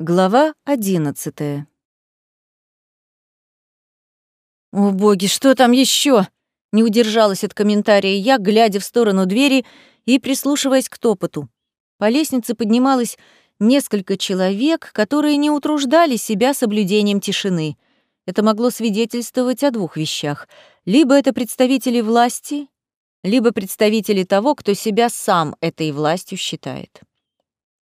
Глава одиннадцатая. «О боги, что там еще? Не удержалась от комментария я, глядя в сторону двери и прислушиваясь к топоту. По лестнице поднималось несколько человек, которые не утруждали себя соблюдением тишины. Это могло свидетельствовать о двух вещах. Либо это представители власти, либо представители того, кто себя сам этой властью считает.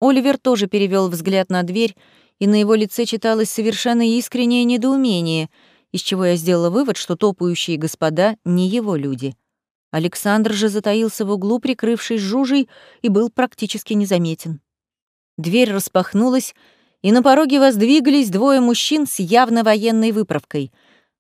Оливер тоже перевел взгляд на дверь, и на его лице читалось совершенно искреннее недоумение, из чего я сделала вывод, что топающие господа не его люди. Александр же затаился в углу, прикрывшись жужей, и был практически незаметен. Дверь распахнулась, и на пороге воздвигались двое мужчин с явно военной выправкой.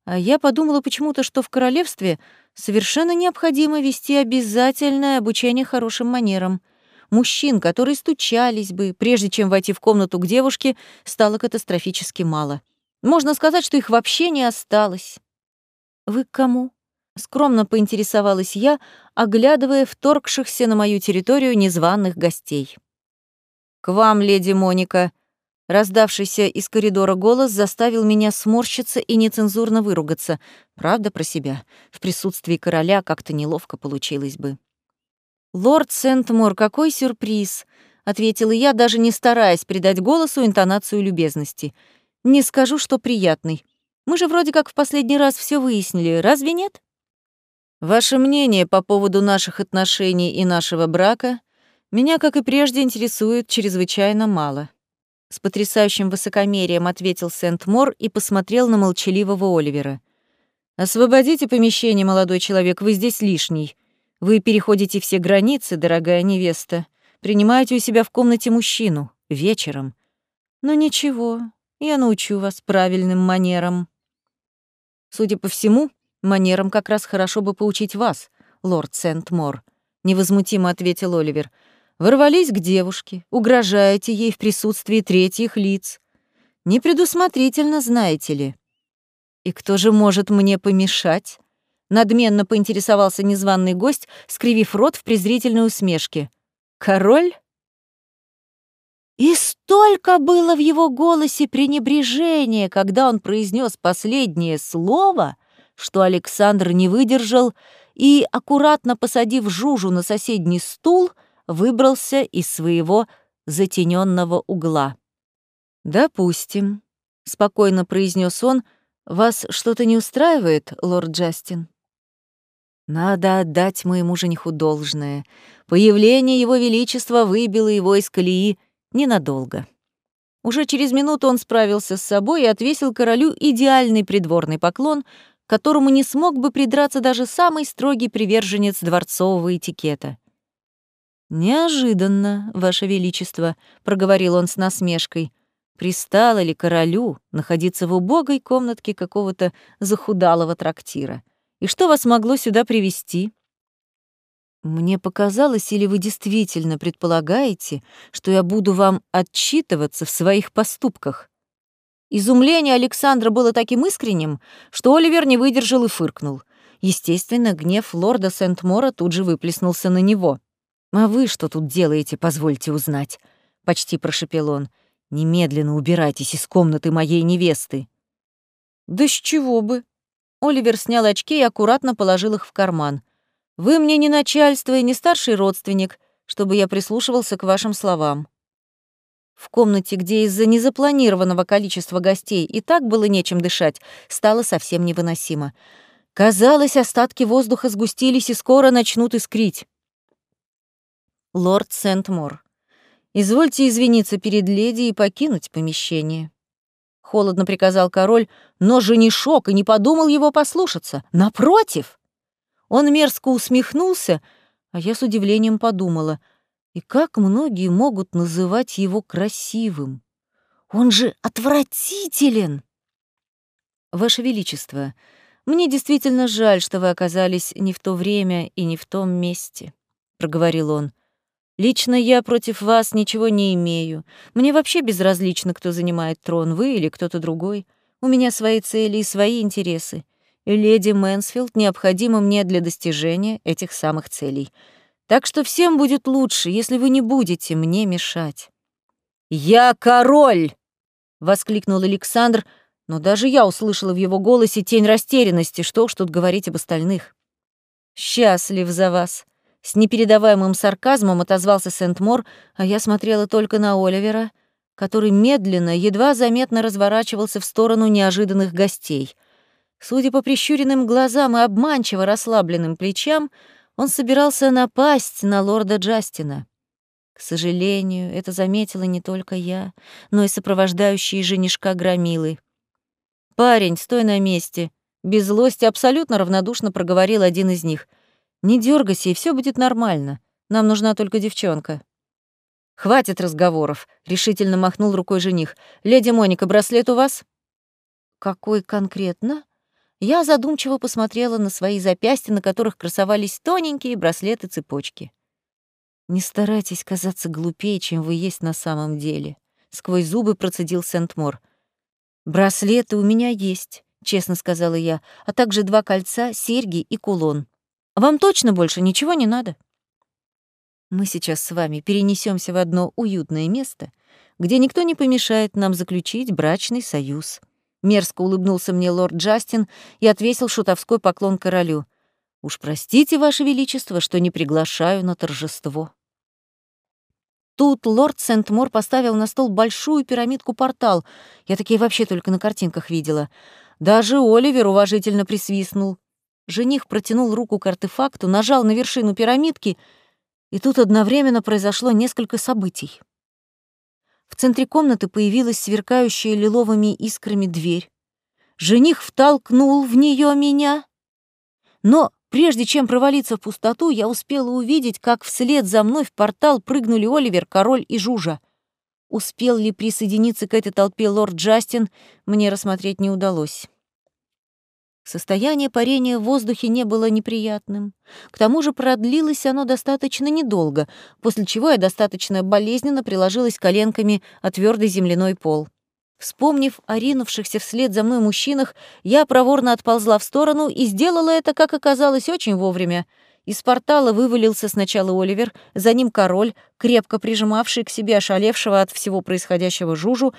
А я подумала почему-то, что в королевстве совершенно необходимо вести обязательное обучение хорошим манерам — Мужчин, которые стучались бы, прежде чем войти в комнату к девушке, стало катастрофически мало. Можно сказать, что их вообще не осталось. «Вы к кому?» — скромно поинтересовалась я, оглядывая вторгшихся на мою территорию незваных гостей. «К вам, леди Моника», Раздавшийся из коридора голос заставил меня сморщиться и нецензурно выругаться. Правда про себя. В присутствии короля как-то неловко получилось бы. «Лорд Сентмор, какой сюрприз!» — ответила я, даже не стараясь придать голосу интонацию любезности. «Не скажу, что приятный. Мы же вроде как в последний раз все выяснили, разве нет?» «Ваше мнение по поводу наших отношений и нашего брака меня, как и прежде, интересует чрезвычайно мало». С потрясающим высокомерием ответил Сент-Мор и посмотрел на молчаливого Оливера. «Освободите помещение, молодой человек, вы здесь лишний. Вы переходите все границы, дорогая невеста. Принимаете у себя в комнате мужчину. Вечером. Но ничего, я научу вас правильным манерам. Судя по всему, манерам как раз хорошо бы поучить вас, лорд Сент-Мор, невозмутимо ответил Оливер. Ворвались к девушке, угрожаете ей в присутствии третьих лиц. Непредусмотрительно, знаете ли. И кто же может мне помешать? Надменно поинтересовался незваный гость, скривив рот в презрительной усмешке. «Король?» И столько было в его голосе пренебрежения, когда он произнес последнее слово, что Александр не выдержал и, аккуратно посадив Жужу на соседний стул, выбрался из своего затененного угла. «Допустим», — спокойно произнес он, — «вас что-то не устраивает, лорд Джастин?» Надо отдать моему жениху должное. Появление его величества выбило его из колеи ненадолго. Уже через минуту он справился с собой и отвесил королю идеальный придворный поклон, которому не смог бы придраться даже самый строгий приверженец дворцового этикета. «Неожиданно, Ваше Величество», — проговорил он с насмешкой. «Пристало ли королю находиться в убогой комнатке какого-то захудалого трактира? И что вас могло сюда привести? Мне показалось, или вы действительно предполагаете, что я буду вам отчитываться в своих поступках? Изумление Александра было таким искренним, что Оливер не выдержал и фыркнул. Естественно, гнев лорда Сент-Мора тут же выплеснулся на него. «А вы что тут делаете, позвольте узнать?» — почти прошепел он. «Немедленно убирайтесь из комнаты моей невесты». «Да с чего бы?» Оливер снял очки и аккуратно положил их в карман. «Вы мне не начальство и не старший родственник, чтобы я прислушивался к вашим словам». В комнате, где из-за незапланированного количества гостей и так было нечем дышать, стало совсем невыносимо. Казалось, остатки воздуха сгустились и скоро начнут искрить. «Лорд Сент-Мор, извольте извиниться перед леди и покинуть помещение» холодно приказал король, но женишок и не подумал его послушаться. Напротив! Он мерзко усмехнулся, а я с удивлением подумала, и как многие могут называть его красивым? Он же отвратителен! Ваше Величество, мне действительно жаль, что вы оказались не в то время и не в том месте, проговорил он. Лично я против вас ничего не имею. Мне вообще безразлично, кто занимает трон, вы или кто-то другой. У меня свои цели и свои интересы. И леди Мэнсфилд необходима мне для достижения этих самых целей. Так что всем будет лучше, если вы не будете мне мешать. «Я король!» — воскликнул Александр, но даже я услышала в его голосе тень растерянности, что уж тут говорить об остальных. «Счастлив за вас», — с непередаваемым сарказмом отозвался Сент-Мор, а я смотрела только на Оливера, который медленно, едва заметно разворачивался в сторону неожиданных гостей. Судя по прищуренным глазам и обманчиво расслабленным плечам, он собирался напасть на лорда Джастина. К сожалению, это заметила не только я, но и сопровождающие женишка громилы. «Парень, стой на месте!» Без злости абсолютно равнодушно проговорил один из них. «Не дергайся, и все будет нормально. Нам нужна только девчонка». «Хватит разговоров», — решительно махнул рукой жених. «Леди Моника, браслет у вас?» «Какой конкретно?» Я задумчиво посмотрела на свои запястья, на которых красовались тоненькие браслеты-цепочки. «Не старайтесь казаться глупее, чем вы есть на самом деле», — сквозь зубы процедил Сент-Мор. «Браслеты у меня есть», — честно сказала я, «а также два кольца, серьги и кулон. Вам точно больше ничего не надо?» «Мы сейчас с вами перенесемся в одно уютное место, где никто не помешает нам заключить брачный союз», Мерзко улыбнулся мне лорд Джастин и отвесил шутовской поклон королю. «Уж простите, Ваше Величество, что не приглашаю на торжество». Тут лорд Сент-Мор поставил на стол большую пирамидку-портал. Я такие вообще только на картинках видела. Даже Оливер уважительно присвистнул. Жених протянул руку к артефакту, нажал на вершину пирамидки, и тут одновременно произошло несколько событий. В центре комнаты появилась сверкающая лиловыми искрами дверь. Жених втолкнул в нее меня. Но прежде чем провалиться в пустоту, я успела увидеть, как вслед за мной в портал прыгнули Оливер, Король и Жужа. Успел ли присоединиться к этой толпе лорд Джастин, мне рассмотреть не удалось. Состояние парения в воздухе не было неприятным. К тому же продлилось оно достаточно недолго, после чего я достаточно болезненно приложилась коленками о твердый земляной пол. Вспомнив о ринувшихся вслед за мной мужчинах, я проворно отползла в сторону и сделала это, как оказалось, очень вовремя. Из портала вывалился сначала Оливер, за ним король, крепко прижимавший к себе ошалевшего от всего происходящего Жужу,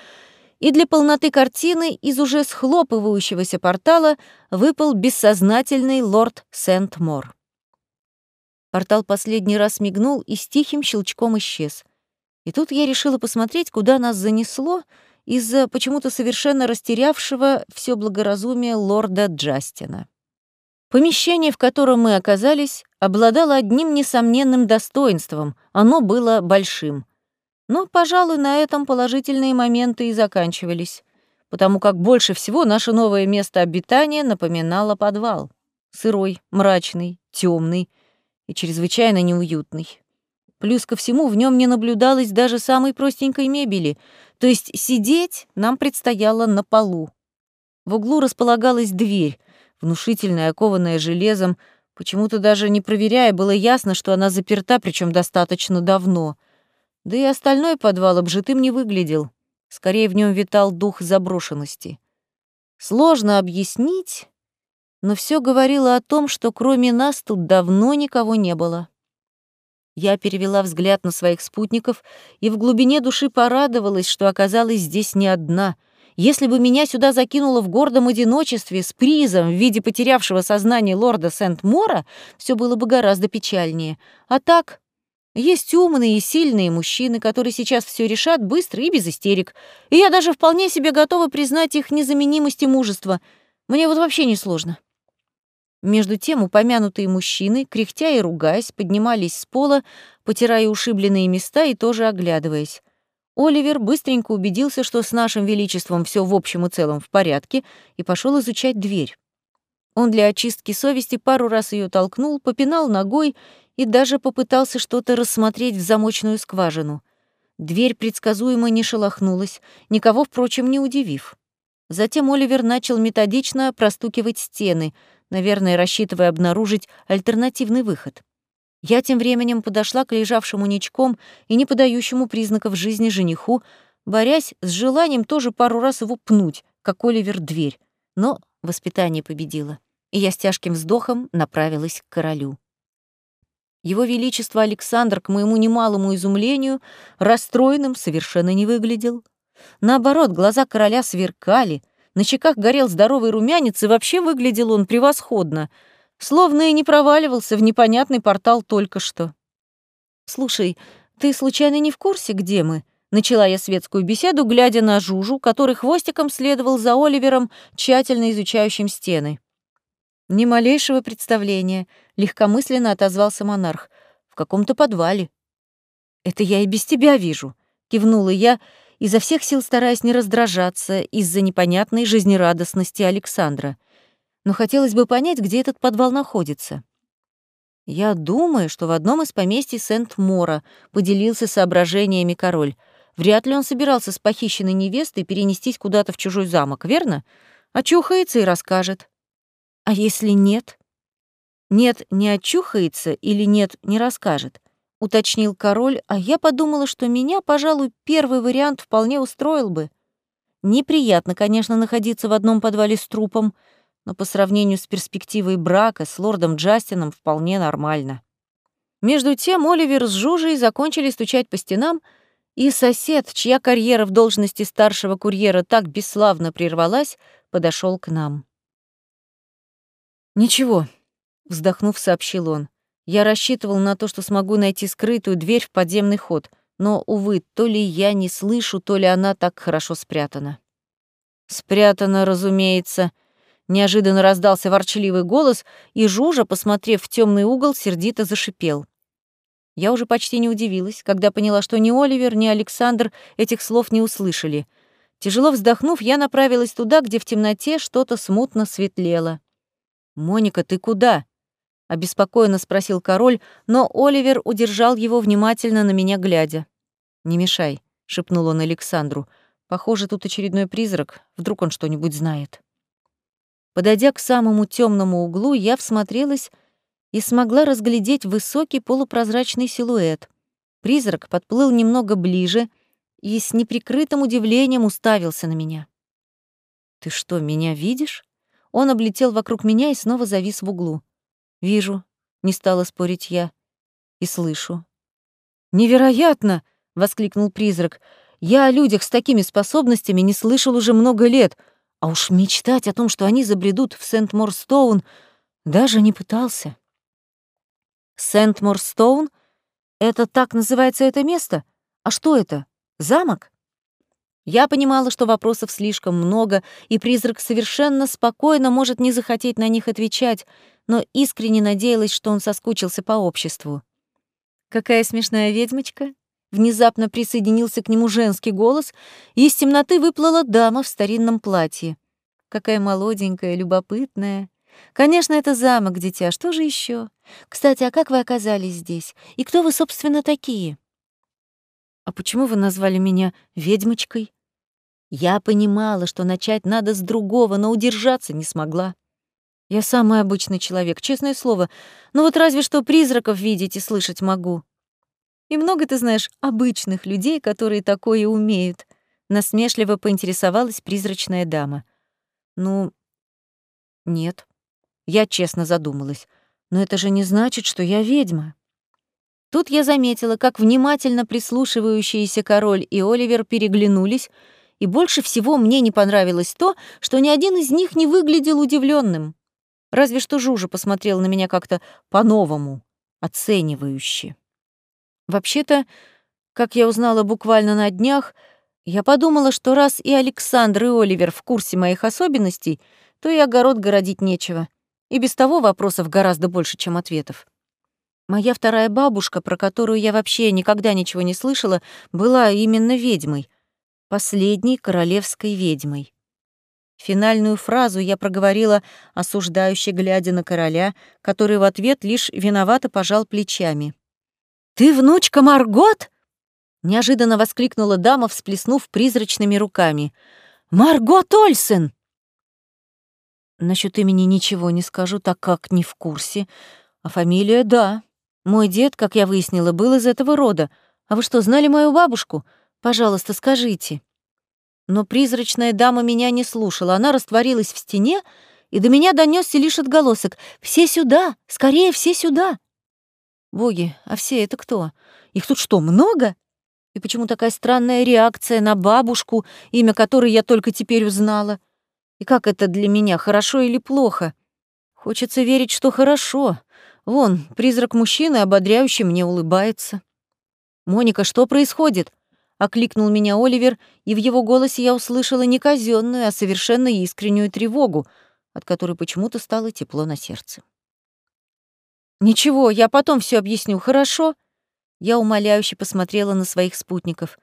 и для полноты картины из уже схлопывающегося портала выпал бессознательный лорд Сент-Мор. Портал последний раз мигнул и с тихим щелчком исчез. И тут я решила посмотреть, куда нас занесло из-за почему-то совершенно растерявшего все благоразумие лорда Джастина. Помещение, в котором мы оказались, обладало одним несомненным достоинством — оно было большим — но, пожалуй, на этом положительные моменты и заканчивались, потому как больше всего наше новое место обитания напоминало подвал. Сырой, мрачный, темный и чрезвычайно неуютный. Плюс ко всему в нем не наблюдалось даже самой простенькой мебели, то есть сидеть нам предстояло на полу. В углу располагалась дверь, внушительная, окованная железом, почему-то даже не проверяя, было ясно, что она заперта, причем достаточно давно — да и остальной подвал обжитым не выглядел. Скорее, в нем витал дух заброшенности. Сложно объяснить, но все говорило о том, что кроме нас тут давно никого не было. Я перевела взгляд на своих спутников и в глубине души порадовалась, что оказалась здесь не одна. Если бы меня сюда закинуло в гордом одиночестве с призом в виде потерявшего сознание лорда Сент-Мора, все было бы гораздо печальнее. А так, есть умные и сильные мужчины, которые сейчас все решат быстро и без истерик. И я даже вполне себе готова признать их незаменимость и мужество. Мне вот вообще не сложно. Между тем упомянутые мужчины, кряхтя и ругаясь, поднимались с пола, потирая ушибленные места и тоже оглядываясь. Оливер быстренько убедился, что с нашим величеством все в общем и целом в порядке, и пошел изучать дверь. Он для очистки совести пару раз ее толкнул, попинал ногой и даже попытался что-то рассмотреть в замочную скважину. Дверь предсказуемо не шелохнулась, никого, впрочем, не удивив. Затем Оливер начал методично простукивать стены, наверное, рассчитывая обнаружить альтернативный выход. Я тем временем подошла к лежавшему ничком и не подающему признаков жизни жениху, борясь с желанием тоже пару раз его пнуть, как Оливер дверь. Но воспитание победило, и я с тяжким вздохом направилась к королю. Его Величество Александр, к моему немалому изумлению, расстроенным совершенно не выглядел. Наоборот, глаза короля сверкали, на щеках горел здоровый румянец, и вообще выглядел он превосходно, словно и не проваливался в непонятный портал только что. «Слушай, ты случайно не в курсе, где мы?» Начала я светскую беседу, глядя на Жужу, который хвостиком следовал за Оливером, тщательно изучающим стены. Ни малейшего представления, легкомысленно отозвался монарх. В каком-то подвале. Это я и без тебя вижу, кивнула я, изо всех сил стараясь не раздражаться из-за непонятной жизнерадостности Александра. Но хотелось бы понять, где этот подвал находится. Я думаю, что в одном из поместий Сент-Мора поделился соображениями король. Вряд ли он собирался с похищенной невестой перенестись куда-то в чужой замок, верно? Очухается и расскажет. А если нет? Нет, не очухается или нет, не расскажет, уточнил король, а я подумала, что меня, пожалуй, первый вариант вполне устроил бы. Неприятно, конечно, находиться в одном подвале с трупом, но по сравнению с перспективой брака с лордом Джастином вполне нормально. Между тем Оливер с Жужей закончили стучать по стенам, и сосед, чья карьера в должности старшего курьера так бесславно прервалась, подошел к нам. «Ничего», — вздохнув, сообщил он. «Я рассчитывал на то, что смогу найти скрытую дверь в подземный ход, но, увы, то ли я не слышу, то ли она так хорошо спрятана». «Спрятана, разумеется», — неожиданно раздался ворчливый голос, и Жужа, посмотрев в темный угол, сердито зашипел. Я уже почти не удивилась, когда поняла, что ни Оливер, ни Александр этих слов не услышали. Тяжело вздохнув, я направилась туда, где в темноте что-то смутно светлело. «Моника, ты куда?» — обеспокоенно спросил король, но Оливер удержал его внимательно на меня глядя. «Не мешай», — шепнул он Александру. «Похоже, тут очередной призрак. Вдруг он что-нибудь знает». Подойдя к самому темному углу, я всмотрелась и смогла разглядеть высокий полупрозрачный силуэт. Призрак подплыл немного ближе и с неприкрытым удивлением уставился на меня. «Ты что, меня видишь?» Он облетел вокруг меня и снова завис в углу. «Вижу», — не стала спорить я, — «и слышу». «Невероятно!» — воскликнул призрак. «Я о людях с такими способностями не слышал уже много лет, а уж мечтать о том, что они забредут в Сент-Морстоун, даже не пытался». «Сент-Морстоун? Это так называется это место? А что это? Замок?» Я понимала, что вопросов слишком много, и призрак совершенно спокойно может не захотеть на них отвечать, но искренне надеялась, что он соскучился по обществу. «Какая смешная ведьмочка!» Внезапно присоединился к нему женский голос, и из темноты выплыла дама в старинном платье. Какая молоденькая, любопытная. Конечно, это замок, дитя, что же еще? Кстати, а как вы оказались здесь? И кто вы, собственно, такие? «А почему вы назвали меня ведьмочкой?» Я понимала, что начать надо с другого, но удержаться не смогла. Я самый обычный человек, честное слово, но вот разве что призраков видеть и слышать могу. И много ты знаешь обычных людей, которые такое умеют. Насмешливо поинтересовалась призрачная дама. Ну, нет. Я честно задумалась. Но это же не значит, что я ведьма. Тут я заметила, как внимательно прислушивающиеся король и Оливер переглянулись, и больше всего мне не понравилось то, что ни один из них не выглядел удивленным. Разве что Жужа посмотрел на меня как-то по-новому, оценивающе. Вообще-то, как я узнала буквально на днях, я подумала, что раз и Александр, и Оливер в курсе моих особенностей, то и огород городить нечего. И без того вопросов гораздо больше, чем ответов. Моя вторая бабушка, про которую я вообще никогда ничего не слышала, была именно ведьмой, последней королевской ведьмой. Финальную фразу я проговорила, осуждающе глядя на короля, который в ответ лишь виновато пожал плечами. «Ты внучка Маргот?» — неожиданно воскликнула дама, всплеснув призрачными руками. «Маргот Ольсен!» Насчет имени ничего не скажу, так как не в курсе, а фамилия — да. Мой дед, как я выяснила, был из этого рода. А вы что, знали мою бабушку? Пожалуйста, скажите». Но призрачная дама меня не слушала. Она растворилась в стене, и до меня донесся лишь отголосок. «Все сюда! Скорее, все сюда!» «Боги, а все это кто? Их тут что, много?» И почему такая странная реакция на бабушку, имя которой я только теперь узнала? И как это для меня, хорошо или плохо? Хочется верить, что хорошо. Вон, призрак мужчины ободряюще мне улыбается. «Моника, что происходит?» — окликнул меня Оливер, и в его голосе я услышала не казенную, а совершенно искреннюю тревогу, от которой почему-то стало тепло на сердце. «Ничего, я потом все объясню, хорошо?» Я умоляюще посмотрела на своих спутников.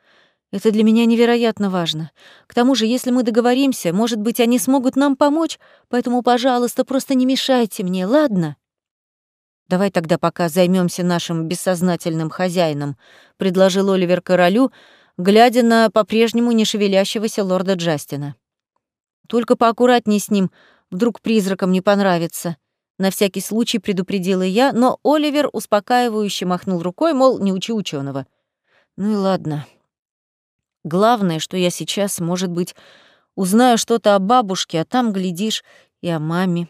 «Это для меня невероятно важно. К тому же, если мы договоримся, может быть, они смогут нам помочь, поэтому, пожалуйста, просто не мешайте мне, ладно?» «Давай тогда пока займемся нашим бессознательным хозяином», — предложил Оливер королю, глядя на по-прежнему не шевелящегося лорда Джастина. «Только поаккуратней с ним, вдруг призракам не понравится», на всякий случай предупредила я, но Оливер успокаивающе махнул рукой, мол, не учи ученого. Ну и ладно. Главное, что я сейчас, может быть, узнаю что-то о бабушке, а там, глядишь, и о маме.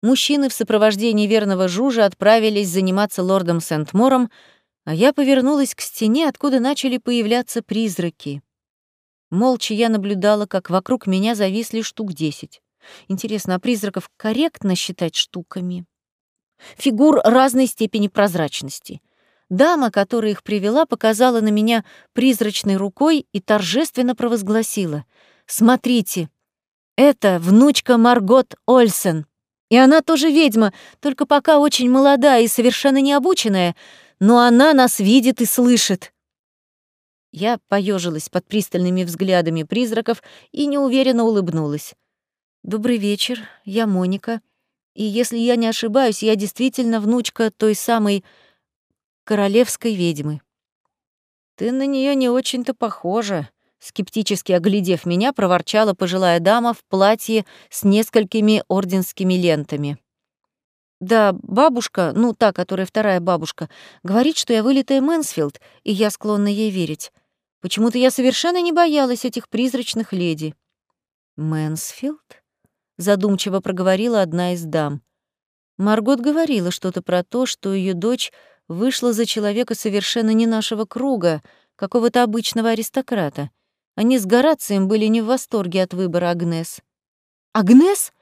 Мужчины в сопровождении верного Жужа отправились заниматься лордом Сент-Мором, а я повернулась к стене, откуда начали появляться призраки. Молча я наблюдала, как вокруг меня зависли штук десять. Интересно, а призраков корректно считать штуками? Фигур разной степени прозрачности. Дама, которая их привела, показала на меня призрачной рукой и торжественно провозгласила. «Смотрите, это внучка Маргот Ольсен. И она тоже ведьма, только пока очень молодая и совершенно необученная, но она нас видит и слышит». Я поежилась под пристальными взглядами призраков и неуверенно улыбнулась. Добрый вечер, я Моника. И если я не ошибаюсь, я действительно внучка той самой королевской ведьмы. Ты на нее не очень-то похожа, скептически оглядев меня, проворчала пожилая дама в платье с несколькими орденскими лентами. Да, бабушка, ну та, которая вторая бабушка, говорит, что я вылитая Мэнсфилд, и я склонна ей верить. Почему-то я совершенно не боялась этих призрачных леди. Мэнсфилд? задумчиво проговорила одна из дам. Маргот говорила что-то про то, что ее дочь вышла за человека совершенно не нашего круга, какого-то обычного аристократа. Они с Горацием были не в восторге от выбора Агнес. «Агнес?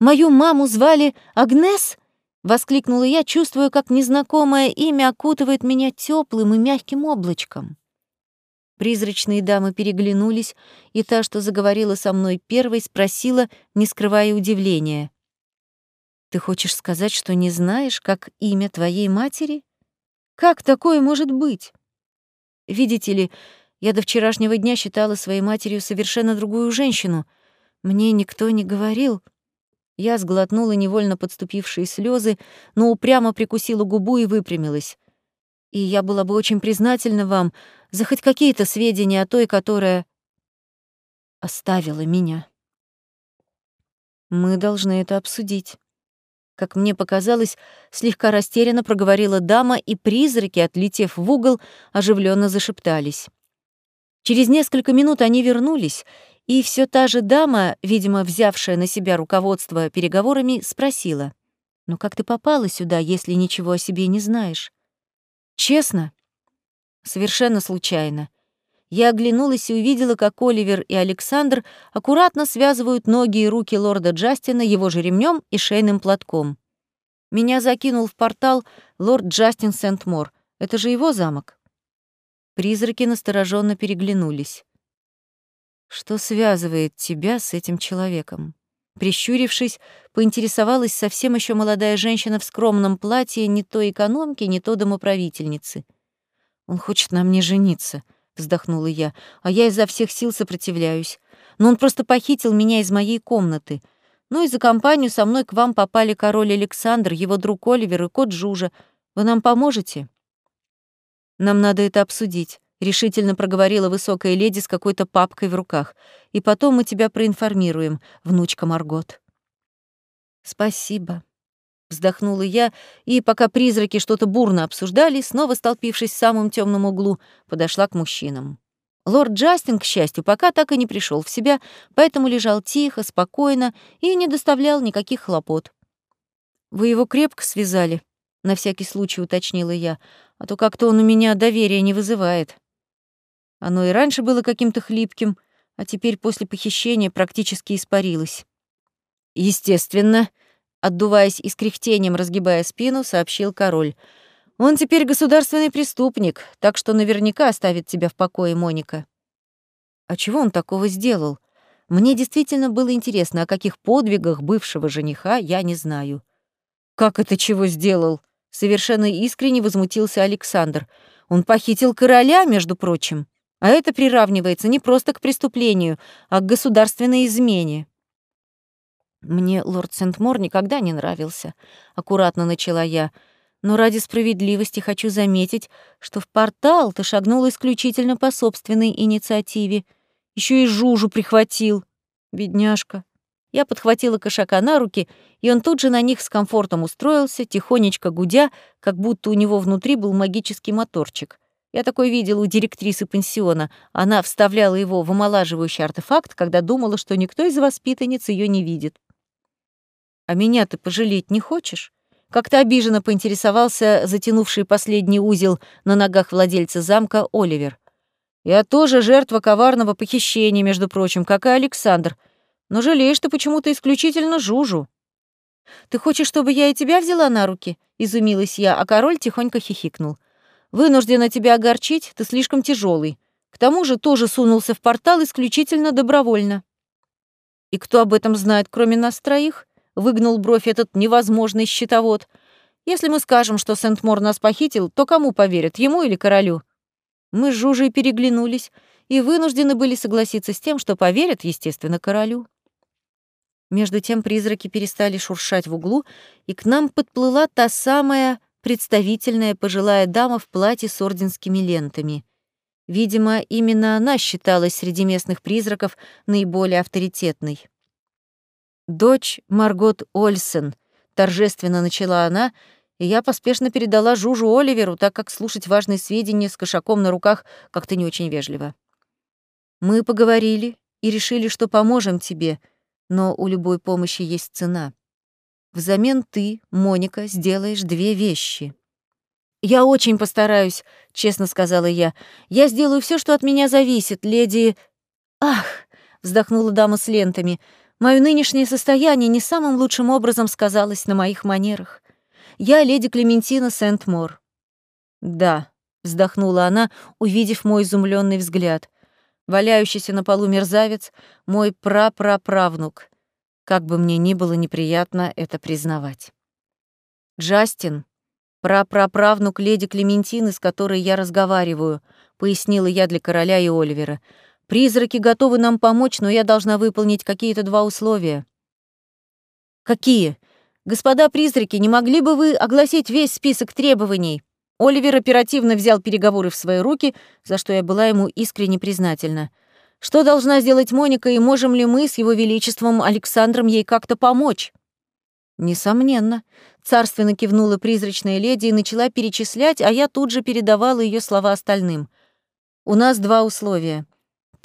Мою маму звали Агнес?» — воскликнула я, чувствуя, как незнакомое имя окутывает меня теплым и мягким облачком. Призрачные дамы переглянулись, и та, что заговорила со мной первой, спросила, не скрывая удивления. «Ты хочешь сказать, что не знаешь, как имя твоей матери? Как такое может быть? Видите ли, я до вчерашнего дня считала своей матерью совершенно другую женщину. Мне никто не говорил». Я сглотнула невольно подступившие слезы, но упрямо прикусила губу и выпрямилась. И я была бы очень признательна вам за хоть какие-то сведения о той, которая оставила меня. Мы должны это обсудить. Как мне показалось, слегка растерянно проговорила дама, и призраки, отлетев в угол, оживленно зашептались. Через несколько минут они вернулись, и все та же дама, видимо, взявшая на себя руководство переговорами, спросила, «Ну как ты попала сюда, если ничего о себе не знаешь?» «Честно?» Совершенно случайно. Я оглянулась и увидела, как Оливер и Александр аккуратно связывают ноги и руки лорда Джастина его же ремнем и шейным платком. Меня закинул в портал лорд Джастин Сент-Мор. Это же его замок. Призраки настороженно переглянулись. Что связывает тебя с этим человеком? Прищурившись, поинтересовалась совсем еще молодая женщина в скромном платье не то экономки, не то домоправительницы — «Он хочет на мне жениться», — вздохнула я, «а я изо всех сил сопротивляюсь. Но он просто похитил меня из моей комнаты. Ну и за компанию со мной к вам попали король Александр, его друг Оливер и кот Жужа. Вы нам поможете?» «Нам надо это обсудить», — решительно проговорила высокая леди с какой-то папкой в руках. «И потом мы тебя проинформируем, внучка Маргот». «Спасибо», Вздохнула я, и пока призраки что-то бурно обсуждали, снова столпившись в самом темном углу, подошла к мужчинам. Лорд Джастин, к счастью, пока так и не пришел в себя, поэтому лежал тихо, спокойно и не доставлял никаких хлопот. «Вы его крепко связали?» — на всякий случай уточнила я. а то как-то он у меня доверия не вызывает. Оно и раньше было каким-то хлипким, а теперь после похищения практически испарилось. Естественно, отдуваясь и с кряхтением разгибая спину, сообщил король. Он теперь государственный преступник, так что наверняка оставит тебя в покое, Моника. А чего он такого сделал? Мне действительно было интересно, о каких подвигах бывшего жениха я не знаю. Как это чего сделал? Совершенно искренне возмутился Александр. Он похитил короля, между прочим. А это приравнивается не просто к преступлению, а к государственной измене. Мне лорд Сентмор никогда не нравился, аккуратно начала я. Но ради справедливости хочу заметить, что в портал ты шагнул исключительно по собственной инициативе. Еще и Жужу прихватил. Бедняжка. Я подхватила кошака на руки, и он тут же на них с комфортом устроился, тихонечко гудя, как будто у него внутри был магический моторчик. Я такой видела у директрисы пансиона. Она вставляла его в омолаживающий артефакт, когда думала, что никто из воспитанниц ее не видит. «А меня ты пожалеть не хочешь?» Как-то обиженно поинтересовался затянувший последний узел на ногах владельца замка Оливер. «Я тоже жертва коварного похищения, между прочим, как и Александр. Но жалеешь ты почему-то исключительно Жужу». «Ты хочешь, чтобы я и тебя взяла на руки?» — изумилась я, а король тихонько хихикнул. «Вынуждена тебя огорчить, ты слишком тяжелый. К тому же тоже сунулся в портал исключительно добровольно». «И кто об этом знает, кроме нас троих?» Выгнул бровь этот невозможный счетовод. Если мы скажем, что Сент-Мор нас похитил, то кому поверят, ему или королю? Мы с Жужей переглянулись и вынуждены были согласиться с тем, что поверят, естественно, королю. Между тем призраки перестали шуршать в углу, и к нам подплыла та самая представительная пожилая дама в платье с орденскими лентами. Видимо, именно она считалась среди местных призраков наиболее авторитетной. «Дочь Маргот Ольсен», — торжественно начала она, и я поспешно передала Жужу Оливеру, так как слушать важные сведения с кошаком на руках как-то не очень вежливо. «Мы поговорили и решили, что поможем тебе, но у любой помощи есть цена. Взамен ты, Моника, сделаешь две вещи». «Я очень постараюсь», — честно сказала я. «Я сделаю все, что от меня зависит, леди...» «Ах!» — вздохнула дама с лентами — Мое нынешнее состояние не самым лучшим образом сказалось на моих манерах. Я леди Клементина Сент-Мор. Да, вздохнула она, увидев мой изумленный взгляд. Валяющийся на полу мерзавец — мой прапраправнук. Как бы мне ни было неприятно это признавать. Джастин — прапраправнук леди Клементины, с которой я разговариваю, пояснила я для короля и Оливера. Призраки готовы нам помочь, но я должна выполнить какие-то два условия. Какие? Господа призраки, не могли бы вы огласить весь список требований? Оливер оперативно взял переговоры в свои руки, за что я была ему искренне признательна. Что должна сделать Моника, и можем ли мы с его величеством Александром ей как-то помочь? Несомненно. Царственно кивнула призрачная леди и начала перечислять, а я тут же передавала ее слова остальным. У нас два условия.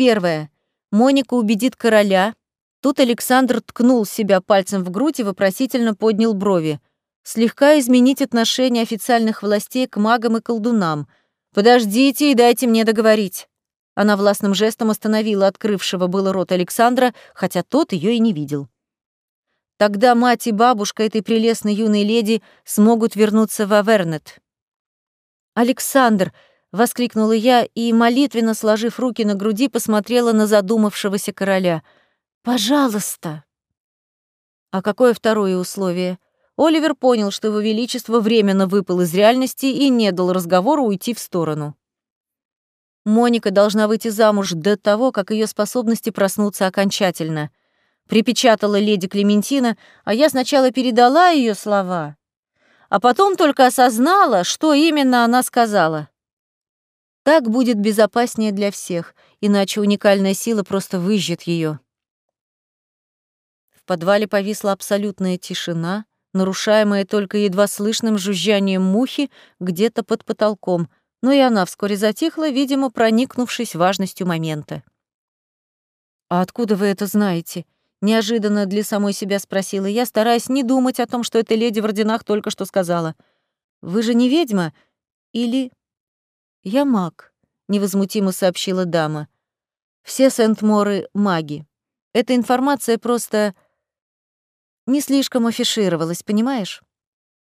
Первое. Моника убедит короля. Тут Александр ткнул себя пальцем в грудь и вопросительно поднял брови. Слегка изменить отношение официальных властей к магам и колдунам. Подождите и дайте мне договорить. Она властным жестом остановила открывшего было рот Александра, хотя тот ее и не видел. Тогда мать и бабушка этой прелестной юной леди смогут вернуться в Авернет. «Александр!» Воскликнула я и, молитвенно сложив руки на груди, посмотрела на задумавшегося короля. «Пожалуйста!» А какое второе условие? Оливер понял, что его величество временно выпал из реальности и не дал разговору уйти в сторону. Моника должна выйти замуж до того, как ее способности проснутся окончательно. Припечатала леди Клементина, а я сначала передала ее слова, а потом только осознала, что именно она сказала. Так будет безопаснее для всех, иначе уникальная сила просто выжжет ее. В подвале повисла абсолютная тишина, нарушаемая только едва слышным жужжанием мухи где-то под потолком, но и она вскоре затихла, видимо, проникнувшись важностью момента. «А откуда вы это знаете?» Неожиданно для самой себя спросила я, стараясь не думать о том, что эта леди в орденах только что сказала. «Вы же не ведьма Или... Я маг, невозмутимо сообщила дама. Все Сент-Моры — маги. Эта информация просто не слишком афишировалась, понимаешь?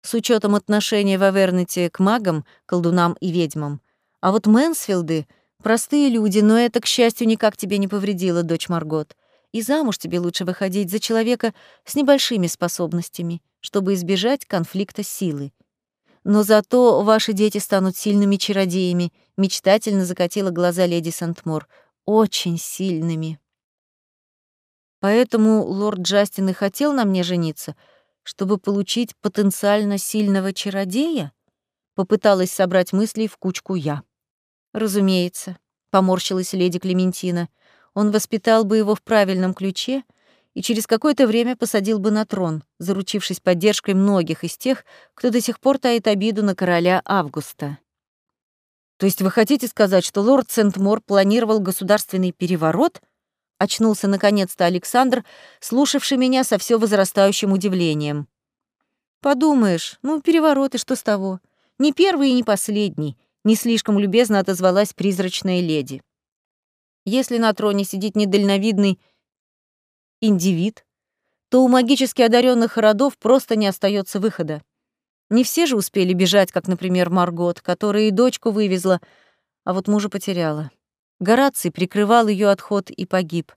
С учетом отношения в Авернете к магам, колдунам и ведьмам. А вот Мэнсфилды — простые люди, но это, к счастью, никак тебе не повредило, дочь Маргот. И замуж тебе лучше выходить за человека с небольшими способностями, чтобы избежать конфликта силы. Но зато ваши дети станут сильными чародеями, мечтательно закатила глаза леди Сантмор. Очень сильными. Поэтому лорд Джастин и хотел на мне жениться, чтобы получить потенциально сильного чародея? Попыталась собрать мысли в кучку я. Разумеется, поморщилась леди Клементина. Он воспитал бы его в правильном ключе и через какое-то время посадил бы на трон, заручившись поддержкой многих из тех, кто до сих пор таит обиду на короля Августа. То есть вы хотите сказать, что лорд Сент-Мор планировал государственный переворот? Очнулся наконец-то Александр, слушавший меня со все возрастающим удивлением. Подумаешь, ну, переворот и что с того? Не первый и не последний, не слишком любезно отозвалась призрачная леди. Если на троне сидит недальновидный индивид, то у магически одаренных родов просто не остается выхода. Не все же успели бежать, как, например, Маргот, которая и дочку вывезла, а вот мужа потеряла. Гораций прикрывал ее отход и погиб.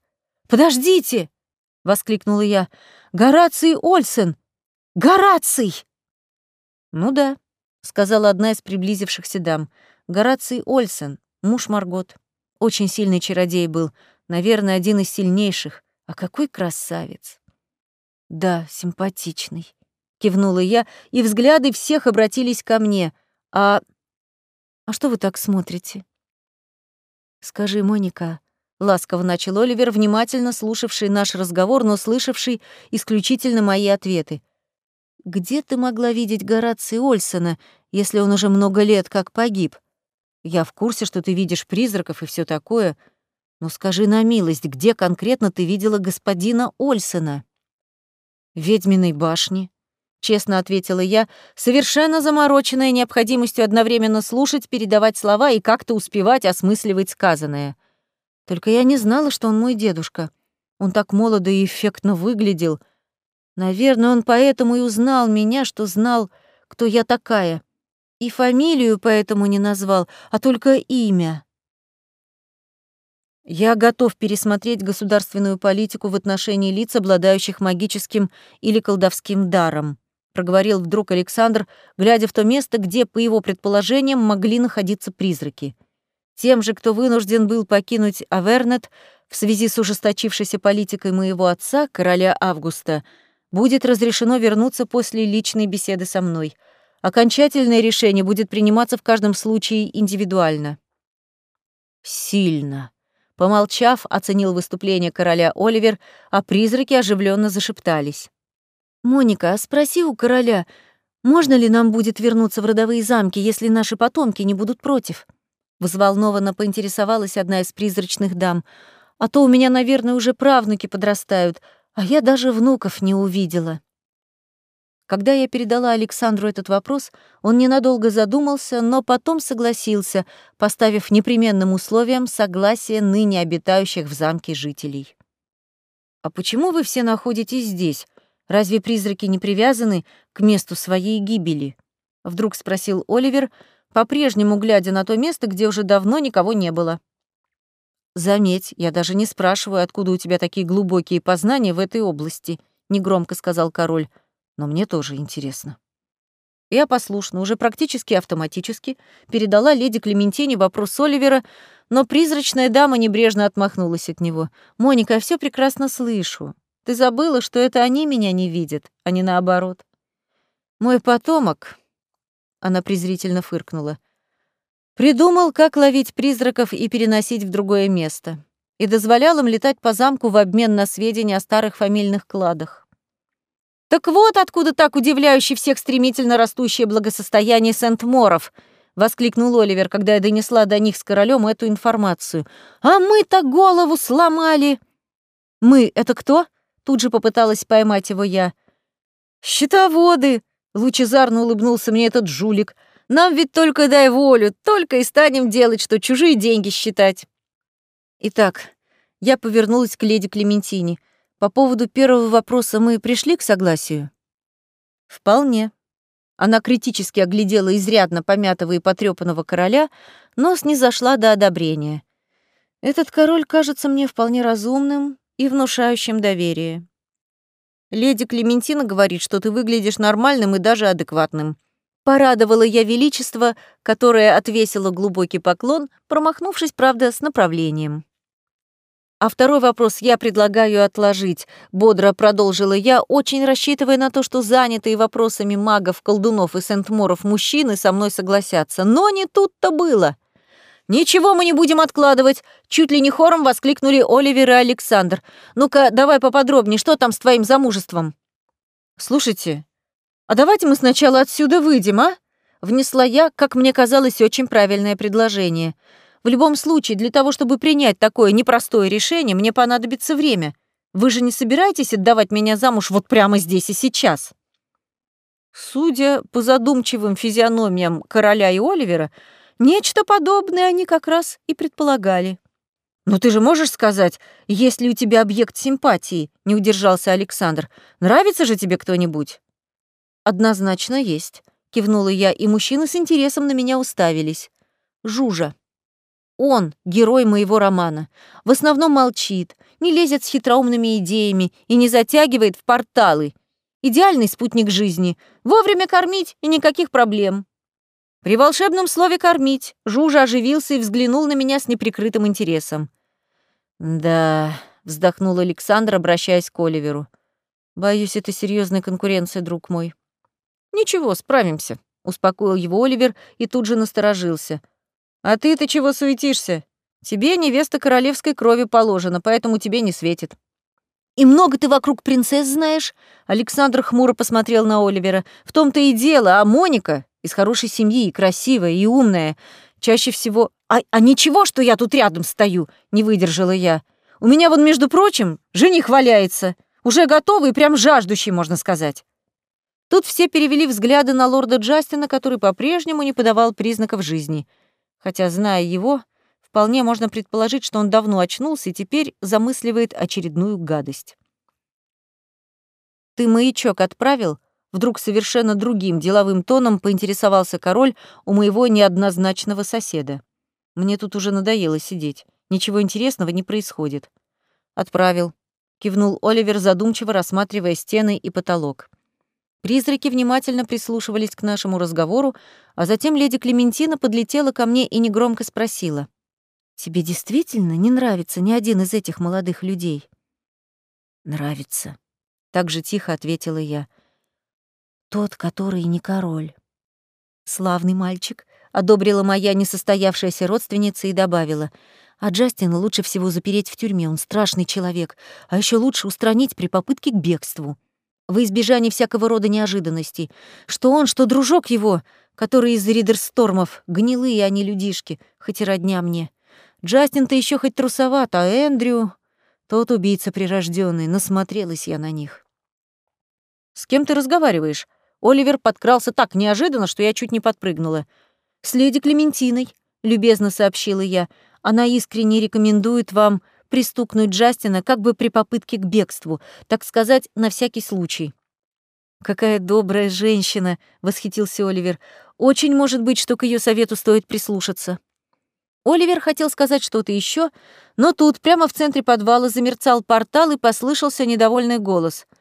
«Подождите!» — воскликнула я. «Гораций Ольсен! Гораций!» «Ну да», — сказала одна из приблизившихся дам. «Гораций Ольсен, муж Маргот. Очень сильный чародей был, наверное, один из сильнейших. А какой красавец!» «Да, симпатичный», — кивнула я, и взгляды всех обратились ко мне. «А... а что вы так смотрите?» «Скажи, Моника», — ласково начал Оливер, внимательно слушавший наш разговор, но слышавший исключительно мои ответы. «Где ты могла видеть Горация Ольсона, если он уже много лет как погиб? Я в курсе, что ты видишь призраков и все такое, но скажи на милость, где конкретно ты видела господина Ольсона?» «В ведьминой башне», — честно ответила я, совершенно замороченная необходимостью одновременно слушать, передавать слова и как-то успевать осмысливать сказанное. Только я не знала, что он мой дедушка. Он так молодо и эффектно выглядел. Наверное, он поэтому и узнал меня, что знал, кто я такая. И фамилию поэтому не назвал, а только имя. Я готов пересмотреть государственную политику в отношении лиц, обладающих магическим или колдовским даром проговорил вдруг Александр, глядя в то место, где, по его предположениям, могли находиться призраки. Тем же, кто вынужден был покинуть Авернет в связи с ужесточившейся политикой моего отца, короля Августа, будет разрешено вернуться после личной беседы со мной. Окончательное решение будет приниматься в каждом случае индивидуально. Сильно. Помолчав, оценил выступление короля Оливер, а призраки оживленно зашептались. «Моника, спроси у короля, можно ли нам будет вернуться в родовые замки, если наши потомки не будут против?» Взволнованно поинтересовалась одна из призрачных дам. «А то у меня, наверное, уже правнуки подрастают, а я даже внуков не увидела». Когда я передала Александру этот вопрос, он ненадолго задумался, но потом согласился, поставив непременным условием согласие ныне обитающих в замке жителей. «А почему вы все находитесь здесь?» Разве призраки не привязаны к месту своей гибели? Вдруг спросил Оливер, по-прежнему глядя на то место, где уже давно никого не было. Заметь, я даже не спрашиваю, откуда у тебя такие глубокие познания в этой области, негромко сказал король. Но мне тоже интересно. Я послушно, уже практически автоматически, передала леди Клементине вопрос Оливера, но призрачная дама небрежно отмахнулась от него. «Моника, я все прекрасно слышу. Ты забыла, что это они меня не видят, а не наоборот. Мой потомок, она презрительно фыркнула, придумал, как ловить призраков и переносить в другое место, и дозволял им летать по замку в обмен на сведения о старых фамильных кладах. Так вот откуда так удивляющий всех стремительно растущее благосостояние Сент-Моров, воскликнул Оливер, когда я донесла до них с королем эту информацию. А мы-то голову сломали. Мы это кто? Тут же попыталась поймать его я. «Счетоводы!» — лучезарно улыбнулся мне этот жулик. Нам ведь только дай волю, только и станем делать, что чужие деньги считать. Итак, я повернулась к леди Клементине. По поводу первого вопроса мы пришли к согласию? Вполне. Она критически оглядела изрядно помятого и потрепанного короля, но снизошла до одобрения. Этот король кажется мне вполне разумным и внушающим доверие. Леди Клементина говорит, что ты выглядишь нормальным и даже адекватным. Порадовала я величество, которое отвесило глубокий поклон, промахнувшись, правда, с направлением. А второй вопрос я предлагаю отложить, бодро продолжила я, очень рассчитывая на то, что занятые вопросами магов, колдунов и сентморов мужчины со мной согласятся. Но не тут-то было. «Ничего мы не будем откладывать!» Чуть ли не хором воскликнули Оливер и Александр. «Ну-ка, давай поподробнее, что там с твоим замужеством?» «Слушайте, а давайте мы сначала отсюда выйдем, а?» Внесла я, как мне казалось, очень правильное предложение. В любом случае, для того, чтобы принять такое непростое решение, мне понадобится время. Вы же не собираетесь отдавать меня замуж вот прямо здесь и сейчас?» Судя по задумчивым физиономиям короля и Оливера, Нечто подобное они как раз и предполагали. «Но ты же можешь сказать, есть ли у тебя объект симпатии?» — не удержался Александр. «Нравится же тебе кто-нибудь?» «Однозначно есть», — кивнула я, и мужчины с интересом на меня уставились. «Жужа. Он — герой моего романа. В основном молчит, не лезет с хитроумными идеями и не затягивает в порталы. Идеальный спутник жизни. Вовремя кормить и никаких проблем. При волшебном слове «кормить» Жужа оживился и взглянул на меня с неприкрытым интересом. «Да», — вздохнул Александр, обращаясь к Оливеру. «Боюсь, это серьезная конкуренция, друг мой». «Ничего, справимся», — успокоил его Оливер и тут же насторожился. «А ты-то чего суетишься? Тебе невеста королевской крови положена, поэтому тебе не светит». «И много ты вокруг принцесс знаешь?» Александр хмуро посмотрел на Оливера. «В том-то и дело, а Моника из хорошей семьи, красивая, и умная. Чаще всего... А, а ничего, что я тут рядом стою, не выдержала я. У меня вот, между прочим, жених валяется. Уже готовый, прям жаждущий, можно сказать. Тут все перевели взгляды на лорда Джастина, который по-прежнему не подавал признаков жизни. Хотя, зная его, вполне можно предположить, что он давно очнулся и теперь замысливает очередную гадость. «Ты маячок отправил?» Вдруг совершенно другим деловым тоном поинтересовался король у моего неоднозначного соседа. Мне тут уже надоело сидеть. Ничего интересного не происходит. Отправил. Кивнул Оливер, задумчиво рассматривая стены и потолок. Призраки внимательно прислушивались к нашему разговору, а затем леди Клементина подлетела ко мне и негромко спросила. «Тебе действительно не нравится ни один из этих молодых людей?» «Нравится», — так же тихо ответила я. Тот, который не король. Славный мальчик, одобрила моя несостоявшаяся родственница и добавила, а Джастина лучше всего запереть в тюрьме, он страшный человек, а еще лучше устранить при попытке к бегству. Во избежание всякого рода неожиданностей. Что он, что дружок его, который из Ридерстормов, гнилые они людишки, хоть и родня мне. Джастин-то еще хоть трусоват, а Эндрю... Тот убийца прирожденный, насмотрелась я на них. «С кем ты разговариваешь?» Оливер подкрался так неожиданно, что я чуть не подпрыгнула. «С леди Клементиной», — любезно сообщила я. «Она искренне рекомендует вам пристукнуть Джастина как бы при попытке к бегству, так сказать, на всякий случай». «Какая добрая женщина!» — восхитился Оливер. «Очень может быть, что к ее совету стоит прислушаться». Оливер хотел сказать что-то еще, но тут прямо в центре подвала замерцал портал и послышался недовольный голос —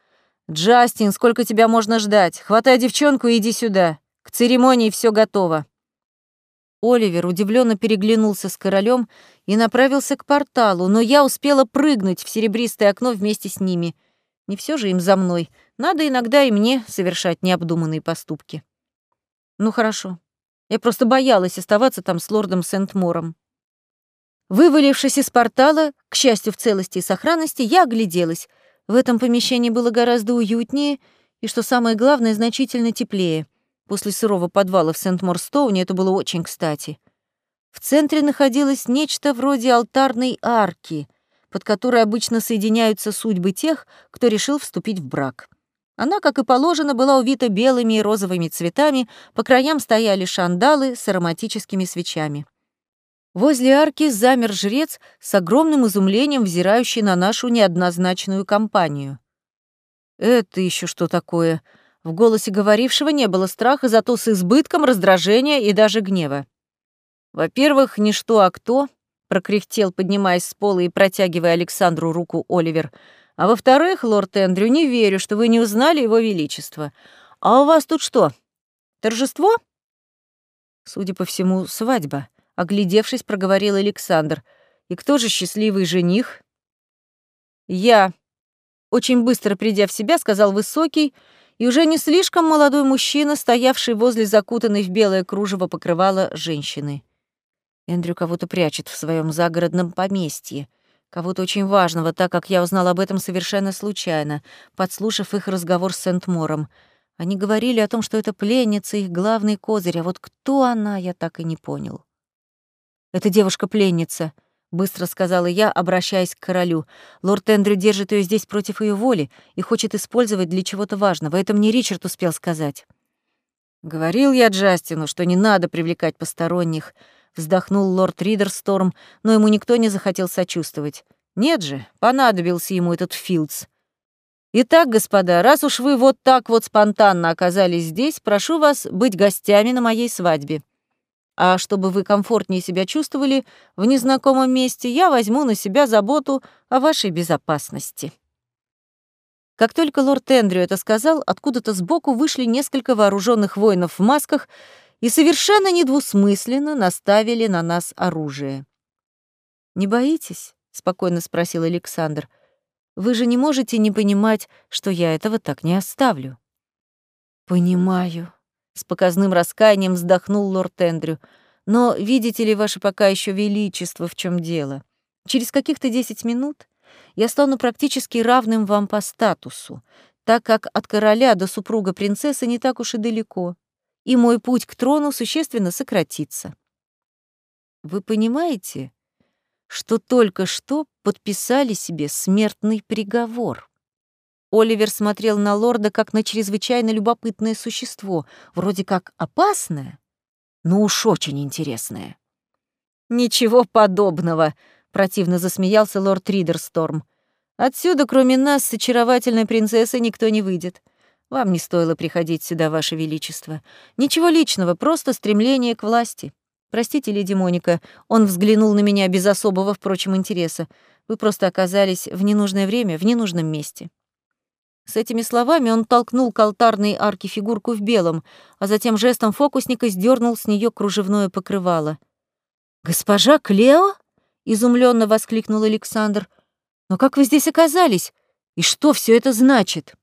«Джастин, сколько тебя можно ждать? Хватай девчонку и иди сюда. К церемонии все готово». Оливер удивленно переглянулся с королем и направился к порталу, но я успела прыгнуть в серебристое окно вместе с ними. Не все же им за мной. Надо иногда и мне совершать необдуманные поступки. Ну хорошо. Я просто боялась оставаться там с лордом Сент-Мором. Вывалившись из портала, к счастью, в целости и сохранности, я огляделась — в этом помещении было гораздо уютнее и, что самое главное, значительно теплее. После сырого подвала в Сент-Морстоуне это было очень кстати. В центре находилось нечто вроде алтарной арки, под которой обычно соединяются судьбы тех, кто решил вступить в брак. Она, как и положено, была увита белыми и розовыми цветами, по краям стояли шандалы с ароматическими свечами. Возле арки замер жрец с огромным изумлением, взирающий на нашу неоднозначную компанию. «Это еще что такое?» В голосе говорившего не было страха, зато с избытком раздражения и даже гнева. «Во-первых, не что, а кто», — прокряхтел, поднимаясь с пола и протягивая Александру руку Оливер. «А во-вторых, лорд Эндрю, не верю, что вы не узнали его величество. А у вас тут что, торжество?» Судя по всему, свадьба, — оглядевшись, проговорил Александр. «И кто же счастливый жених?» «Я», — очень быстро придя в себя, сказал высокий, — и уже не слишком молодой мужчина, стоявший возле закутанной в белое кружево покрывала женщины. Эндрю кого-то прячет в своем загородном поместье. Кого-то очень важного, так как я узнал об этом совершенно случайно, подслушав их разговор с Сент-Мором. Они говорили о том, что это пленница, их главный козырь, а вот кто она, я так и не понял. «Это девушка-пленница», — быстро сказала я, обращаясь к королю. «Лорд Эндрю держит ее здесь против ее воли и хочет использовать для чего-то важного. Это мне Ричард успел сказать». «Говорил я Джастину, что не надо привлекать посторонних», — вздохнул лорд Ридерсторм, но ему никто не захотел сочувствовать. «Нет же, понадобился ему этот Филдс». «Итак, господа, раз уж вы вот так вот спонтанно оказались здесь, прошу вас быть гостями на моей свадьбе. А чтобы вы комфортнее себя чувствовали в незнакомом месте, я возьму на себя заботу о вашей безопасности». Как только лорд Эндрю это сказал, откуда-то сбоку вышли несколько вооруженных воинов в масках и совершенно недвусмысленно наставили на нас оружие. «Не боитесь?» — спокойно спросил Александр. «Вы же не можете не понимать, что я этого так не оставлю». «Понимаю», с показным раскаянием вздохнул лорд Эндрю. Но видите ли, ваше пока еще величество, в чем дело? Через каких-то десять минут я стану практически равным вам по статусу, так как от короля до супруга принцессы не так уж и далеко, и мой путь к трону существенно сократится. Вы понимаете, что только что подписали себе смертный приговор? Оливер смотрел на лорда как на чрезвычайно любопытное существо, вроде как опасное, но уж очень интересное. «Ничего подобного», — противно засмеялся лорд Ридерсторм. «Отсюда, кроме нас, с очаровательной принцессой никто не выйдет. Вам не стоило приходить сюда, Ваше Величество. Ничего личного, просто стремление к власти. Простите, леди Моника, он взглянул на меня без особого, впрочем, интереса. Вы просто оказались в ненужное время, в ненужном месте». С этими словами он толкнул к алтарной арке фигурку в белом, а затем жестом фокусника сдернул с нее кружевное покрывало. «Госпожа Клео?» — изумленно воскликнул Александр. «Но как вы здесь оказались? И что все это значит?»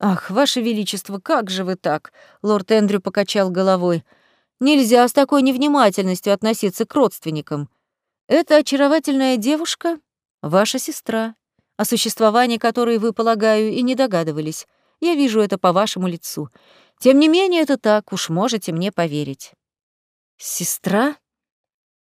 «Ах, ваше величество, как же вы так?» — лорд Эндрю покачал головой. «Нельзя с такой невнимательностью относиться к родственникам. Эта очаровательная девушка — ваша сестра о существовании которой вы, полагаю, и не догадывались. Я вижу это по вашему лицу. Тем не менее, это так, уж можете мне поверить». «Сестра?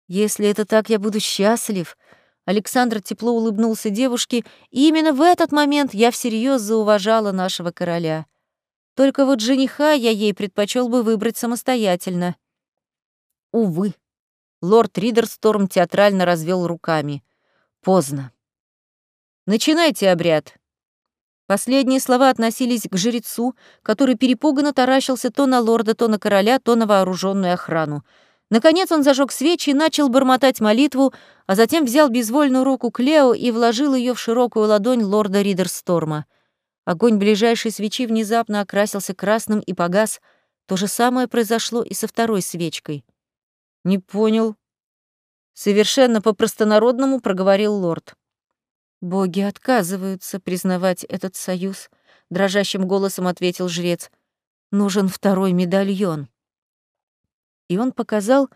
Если это так, я буду счастлив». Александр тепло улыбнулся девушке, и именно в этот момент я всерьез зауважала нашего короля. Только вот жениха я ей предпочел бы выбрать самостоятельно. Увы. Лорд Ридерсторм театрально развел руками. Поздно. Начинайте обряд». Последние слова относились к жрецу, который перепуганно таращился то на лорда, то на короля, то на вооруженную охрану. Наконец он зажег свечи и начал бормотать молитву, а затем взял безвольную руку Клео и вложил ее в широкую ладонь лорда Ридерсторма. Огонь ближайшей свечи внезапно окрасился красным и погас. То же самое произошло и со второй свечкой. «Не понял». Совершенно по-простонародному проговорил лорд. Боги отказываются признавать этот союз, дрожащим голосом ответил жрец. Нужен второй медальон. И он показал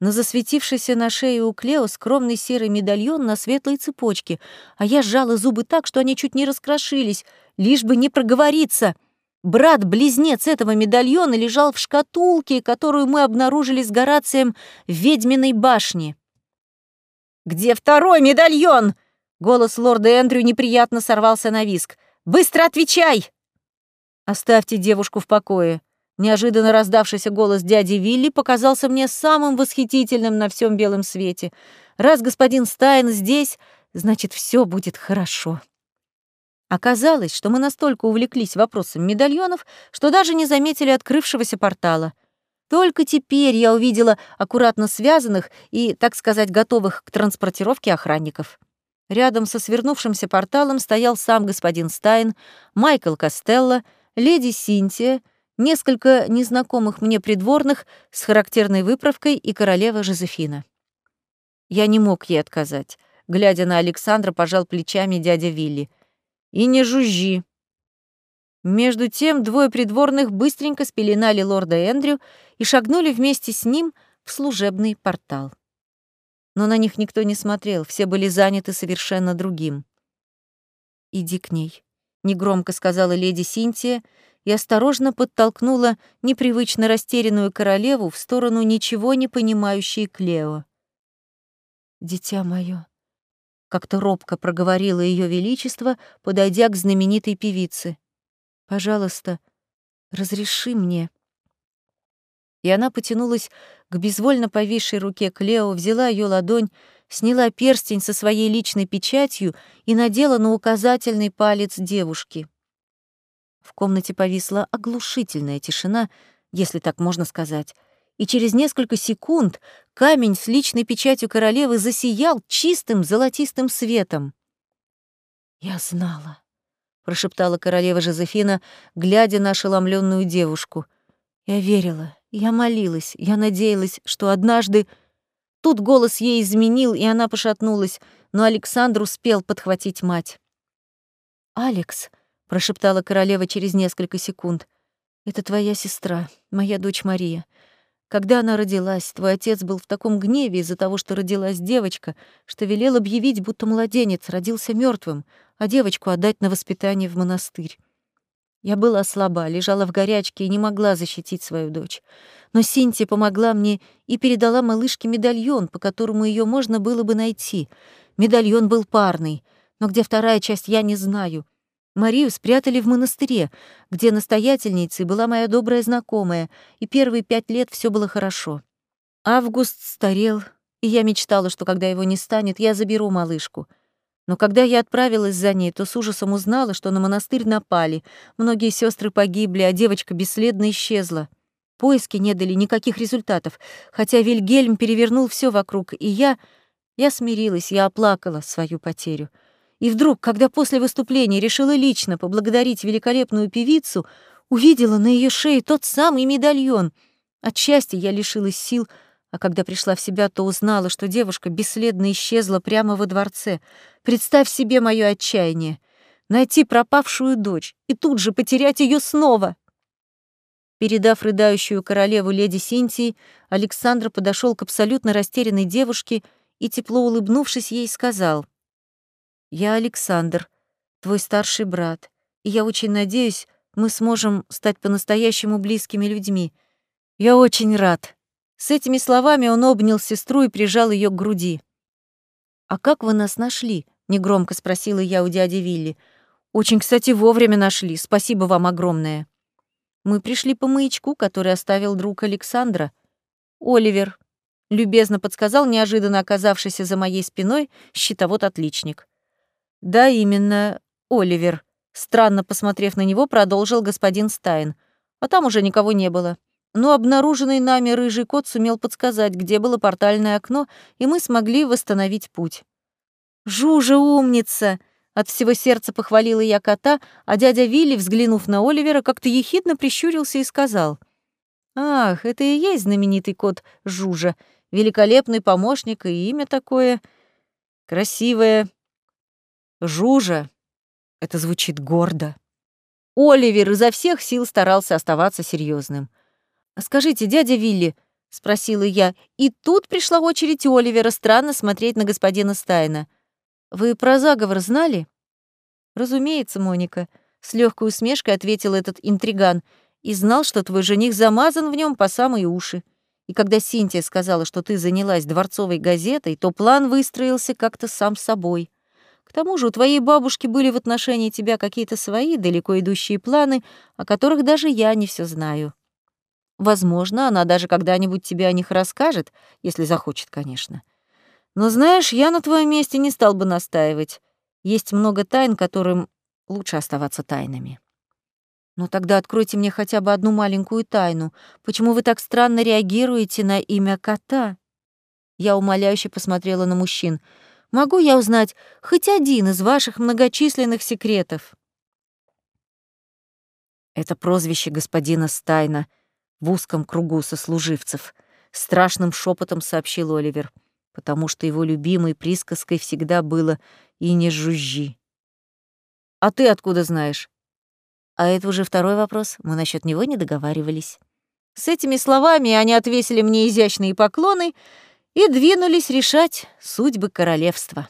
на засветившийся на шее у Клео скромный серый медальон на светлой цепочке, а я сжала зубы так, что они чуть не раскрошились, лишь бы не проговориться. Брат-близнец этого медальона лежал в шкатулке, которую мы обнаружили с Горацием в ведьминой башне. «Где второй медальон?» Голос лорда Эндрю неприятно сорвался на виск. «Быстро отвечай!» «Оставьте девушку в покое». Неожиданно раздавшийся голос дяди Вилли показался мне самым восхитительным на всем белом свете. Раз господин Стайн здесь, значит, все будет хорошо. Оказалось, что мы настолько увлеклись вопросом медальонов, что даже не заметили открывшегося портала. Только теперь я увидела аккуратно связанных и, так сказать, готовых к транспортировке охранников. Рядом со свернувшимся порталом стоял сам господин Стайн, Майкл Костелло, леди Синтия — несколько незнакомых мне придворных с характерной выправкой и королева Жозефина. Я не мог ей отказать. Глядя на Александра, пожал плечами дядя Вилли. «И не жужжи». Между тем двое придворных быстренько спеленали лорда Эндрю и шагнули вместе с ним в служебный портал. Но на них никто не смотрел, все были заняты совершенно другим. «Иди к ней», — негромко сказала леди Синтия и осторожно подтолкнула непривычно растерянную королеву в сторону ничего не понимающей Клео. «Дитя мое», — как-то робко проговорила Ее Величество, подойдя к знаменитой певице. «Пожалуйста, разреши мне». И она потянулась к безвольно повисшей руке Клео, взяла ее ладонь, сняла перстень со своей личной печатью и надела на указательный палец девушки. В комнате повисла оглушительная тишина, если так можно сказать, и через несколько секунд камень с личной печатью королевы засиял чистым золотистым светом. «Я знала», — прошептала королева Жозефина, глядя на ошеломленную девушку. «Я верила, я молилась, я надеялась, что однажды...» Тут голос ей изменил, и она пошатнулась, но Александр успел подхватить мать. «Алекс», — прошептала королева через несколько секунд. «Это твоя сестра, моя дочь Мария. Когда она родилась, твой отец был в таком гневе из-за того, что родилась девочка, что велел объявить, будто младенец родился мертвым, а девочку отдать на воспитание в монастырь. Я была слаба, лежала в горячке и не могла защитить свою дочь. Но Синтия помогла мне и передала малышке медальон, по которому ее можно было бы найти. Медальон был парный, но где вторая часть, я не знаю — Марию спрятали в монастыре, где настоятельницей была моя добрая знакомая, и первые пять лет все было хорошо. Август старел, и я мечтала, что когда его не станет, я заберу малышку. Но когда я отправилась за ней, то с ужасом узнала, что на монастырь напали, многие сестры погибли, а девочка бесследно исчезла. Поиски не дали никаких результатов, хотя Вильгельм перевернул все вокруг, и я... Я смирилась, я оплакала свою потерю. И вдруг, когда после выступления решила лично поблагодарить великолепную певицу, увидела на ее шее тот самый медальон. От счастья я лишилась сил, а когда пришла в себя, то узнала, что девушка бесследно исчезла прямо во дворце. Представь себе мое отчаяние. Найти пропавшую дочь и тут же потерять ее снова. Передав рыдающую королеву леди Синтии, Александр подошел к абсолютно растерянной девушке и, тепло улыбнувшись, ей сказал — я Александр, твой старший брат, и я очень надеюсь, мы сможем стать по-настоящему близкими людьми. Я очень рад». С этими словами он обнял сестру и прижал ее к груди. «А как вы нас нашли?» — негромко спросила я у дяди Вилли. «Очень, кстати, вовремя нашли. Спасибо вам огромное». Мы пришли по маячку, который оставил друг Александра. Оливер, любезно подсказал неожиданно оказавшийся за моей спиной щитовод-отличник. «Да, именно, Оливер», — странно посмотрев на него, продолжил господин Стайн. А там уже никого не было. Но обнаруженный нами рыжий кот сумел подсказать, где было портальное окно, и мы смогли восстановить путь. «Жужа умница!» От всего сердца похвалила я кота, а дядя Вилли, взглянув на Оливера, как-то ехидно прищурился и сказал. «Ах, это и есть знаменитый кот Жужа. Великолепный помощник и имя такое красивое. Жужа. Это звучит гордо. Оливер изо всех сил старался оставаться серьезным. «Скажите, дядя Вилли», — спросила я, и тут пришла очередь Оливера странно смотреть на господина Стайна. «Вы про заговор знали?» «Разумеется, Моника», — с легкой усмешкой ответил этот интриган, «и знал, что твой жених замазан в нем по самые уши. И когда Синтия сказала, что ты занялась дворцовой газетой, то план выстроился как-то сам собой. К тому же у твоей бабушки были в отношении тебя какие-то свои далеко идущие планы, о которых даже я не все знаю. Возможно, она даже когда-нибудь тебе о них расскажет, если захочет, конечно. Но знаешь, я на твоем месте не стал бы настаивать. Есть много тайн, которым лучше оставаться тайнами. Но тогда откройте мне хотя бы одну маленькую тайну. Почему вы так странно реагируете на имя кота? Я умоляюще посмотрела на мужчин. Могу я узнать хоть один из ваших многочисленных секретов? Это прозвище господина Стайна в узком кругу сослуживцев, страшным шепотом сообщил Оливер, потому что его любимой присказкой всегда было «и не жужжи». «А ты откуда знаешь?» А это уже второй вопрос, мы насчет него не договаривались. С этими словами они отвесили мне изящные поклоны и двинулись решать судьбы королевства.